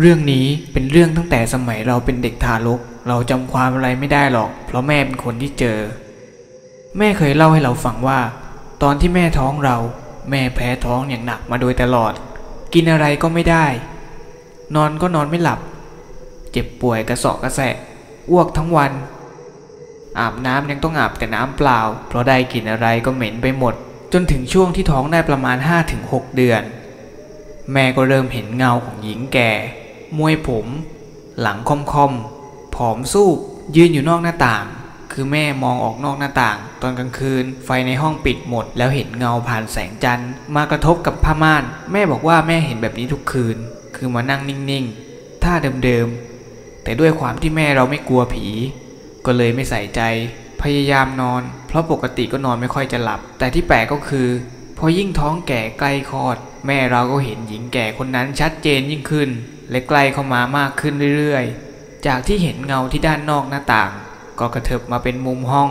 เรื่องนี้เป็นเรื่องตั้งแต่สมัยเราเป็นเด็กทารก เราจำความอะไรไม่ได้หรอก เพราะแม่เป็นคนที่เจอ แม่เคยเล่าให้เราฟังว่า ตอนที่แม่ท้องเรา แม่แพ้ท้องอย่างหนักมาโดยตลอด กินอะไรก็ไม่ได้ นอนก็นอนไม่หลับ เจ็บป่วยกระสอบกระแสะอ้วกทั้งวัน อาบน้ำยังต้องอาบแต่น้ำเปล่า เพราะได้กลินอะไรก็เหม็นไปหมด จนถึงช่วงที่ท้องได้ประมาณ 5-6 เดือน แม่ก็เริ่มเห็นเงาของหญิงแก่ มวยผม หลังค่อมผอมสู้ยืนอยู่นอกหน้าต่าง คือแม่มองออกนอกหน้าต่าง ตอนกลางคืน ไฟในห้องปิดหมด แล้วเห็นเงาผ่านแสงจันทร์ มากระทบกับผ้าม่าน แม่บอกว่าแม่เห็นแบบนี้ทุกคืน คือมานั่งนิ่งๆท่าเดิมๆแต่ด้วยความที่แม่เราไม่กลัวผี ก็เลยไม่ใส่ใจ พยายามนอน เพราะปกติก็นอนไม่ค่อยจะหลับ แต่ที่แปลกก็คือ พอยิ่งท้องแก่ใกล้คลอด แม่เราก็เห็นหญิงแก่คนนั้นชัดเจนยิ่งขึ้น และใกล้เข้ามามากขึ้นเรื่อยๆ จากที่เห็นเงาที่ด้านนอกหน้าต่าง ก็กระเถิบมาเป็นมุมห้อง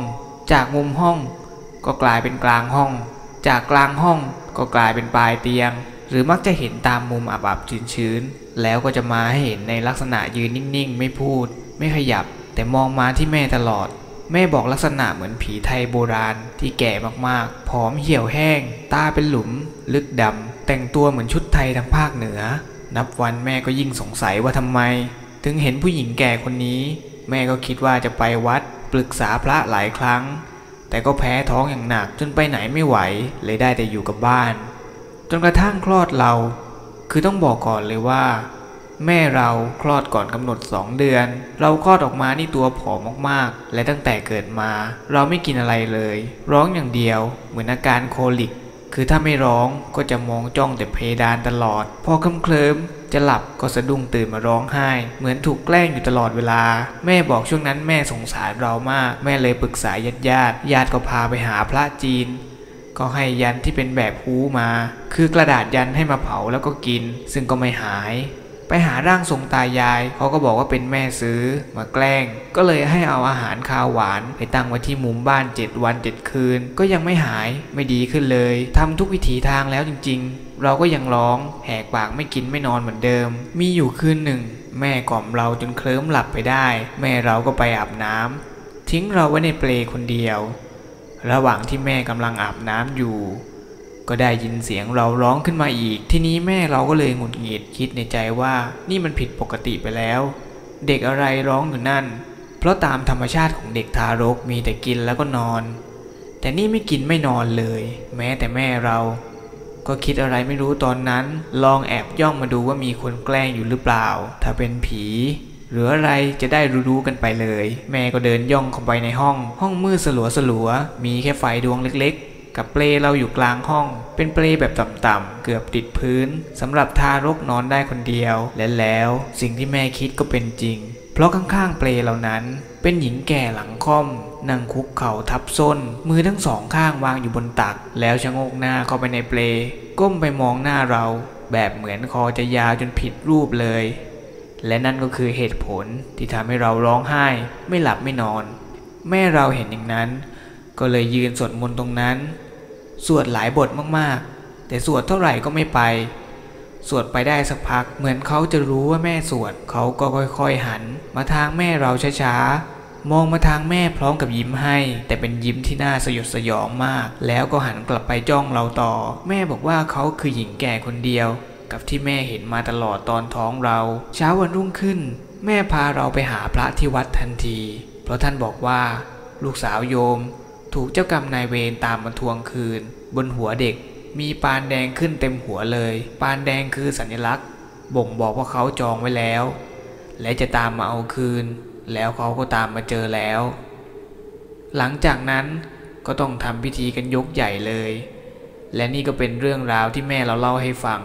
จากมุมห้อง ก็กลายเป็นกลางห้อง จากกลางห้องก็กลายเป็นปลายเตียง หรือมักจะเห็นตามมุมอับๆชื้นๆแล้วก็จะมาให้เห็นในลักษณะยืนนิ่งๆ ไม่พูด ไม่ขยับ แต่มองมาที่แม่ตลอด แม่บอกลักษณะเหมือนผีไทยโบราณที่แก่มากๆ ผอมเหี่ยวแห้ง ตาเป็นหลุม ลึกดำ แต่งตัวเหมือนชุดไทยทางภาคเหนือ นับวันแม่ก็ยิ่งสงสัยว่าทำไม ถึงเห็นผู้หญิงแก่คนนี้ แม่ก็คิดว่าจะไปวัด ปรึกษาพระหลายครั้ง แต่ก็แพ้ท้องอย่างหนักจนไปไหนไม่ไหว เลยได้แต่อยู่กับบ้าน จนกระทั่งคลอดเรา คือต้องบอกก่อนเลยว่า แม่เราคลอดก่อนกำหนดสองเดือน เราคลอดออกมานี่ตัวผอมมากๆ และตั้งแต่เกิดมา เราไม่กินอะไรเลย ร้องอย่างเดียว เหมือนอาการโคลิก คือถ้าไม่ร้องก็จะมองจ้องแต่เพดานตลอด พอเคลิ้มเคลิมๆจะหลับก็สะดุ้งตื่นมาร้องไห้ เหมือนถูกแกล้งอยู่ตลอดเวลา แม่บอกช่วงนั้นแม่สงสารเรามาก แม่เลยปรึกษาญาติญาติญาติก็พาไปหาพระจีนก็ให้ยันที่เป็นแบบฮูมา คือกระดาษยันให้มาเผาแล้วก็กิน ซึ่งก็ไม่หาย ไปหาร่างทรงตายายเขาก็บอกว่าเป็นแม่ซื้อมาแกล้ง ก็เลยให้เอาอาหารคาวหวาน ไปตั้งไว้ที่มุมบ้าน 7 วัน 7 คืน ก็ยังไม่หายไม่ดีขึ้นเลยทำทุกวิถีทางแล้วจริง ๆ เราก็ยังร้องแหกปากไม่กินไม่นอนเหมือนเดิม มีอยู่คืนหนึ่ง แม่กล่อมเราจนเคลิ้มหลับไปได้ แม่เราก็ไปอาบน้ำทิ้งเราไว้ในเปลคนเดียว ระหว่างที่แม่กำลังอาบน้ำอยู่ ก็ได้ยินเสียงเราร้องขึ้นมาอีก ทีนี้แม่เราก็เลยหงุดหงิดคิดในใจว่านี่มันผิดปกติไปแล้ว เด็กอะไรร้องอยู่นั่น เพราะตามธรรมชาติของเด็กทารกมีแต่กินแล้วก็นอน แต่นี่ไม่กินไม่นอนเลย แม้แต่แม่เรา ก็คิดอะไรไม่รู้ตอนนั้น ลองแอบย่องมาดูว่ามีคนแกล้งอยู่หรือเปล่า ถ้าเป็นผีหรืออะไรจะได้รู้ๆกันไปเลย แม่ก็เดินย่องเข้าไปในห้อง ห้องมืดสลัวสลัวๆมีแค่ไฟดวงเล็กๆ กับเปลเราอยู่กลางห้อง เป็นเปลแบบต่ำๆเกือบติดพื้นสำหรับทารกนอนได้คนเดียว และแล้วสิ่งที่แม่คิดก็เป็นจริง เพราะข้างๆเปลเหล่านั้น เป็นหญิงแก่หลังค่อมนั่งคุกเข่าทับส้น มือทั้งสองข้างวางอยู่บนตัก แล้วชะโงกหน้าเข้าไปในเปลก้มไปมองหน้าเรา แบบเหมือนคอจะยาวจนผิดรูปเลย และนั่นก็คือเหตุผลที่ทำให้เราร้องไห้ ไม่หลับไม่นอน แม่เราเห็นอย่างนั้น ก็เลยยืนสวดมนต์ตรงนั้น สวดหลายบทมากๆ แต่สวดเท่าไหร่ก็ไม่ไป สวดไปได้สักพักเหมือนเขาจะรู้ว่าแม่สวดเขาก็ค่อยๆหัน มาทางแม่เราช้าๆมองมาทางแม่พร้อมกับยิ้มให้ แต่เป็นยิ้มที่น่าสยดสยองมาก แล้วก็หันกลับไปจ้องเราต่อ แม่บอกว่าเขาคือหญิงแก่คนเดียว กับที่แม่เห็นมาตลอดตอนท้องเรา เช้าวันรุ่งขึ้น แม่พาเราไปหาพระที่วัดทันที เพราะท่านบอกว่า ลูกสาวโยม ถูกเจ้ากรรมนายเวรตามมาทวงคืน บนหัวเด็กมีปานแดงขึ้นเต็มหัวเลย ปานแดงคือสัญลักษณ์ บ่งบอกว่าเขาจองไว้แล้ว และจะตามมาเอาคืน แล้วเขาก็ตามมาเจอแล้ว หลังจากนั้นก็ต้องทำพิธีกันยกใหญ่เลย และนี่ก็เป็นเรื่องราวที่แม่เราเล่าให้ฟัง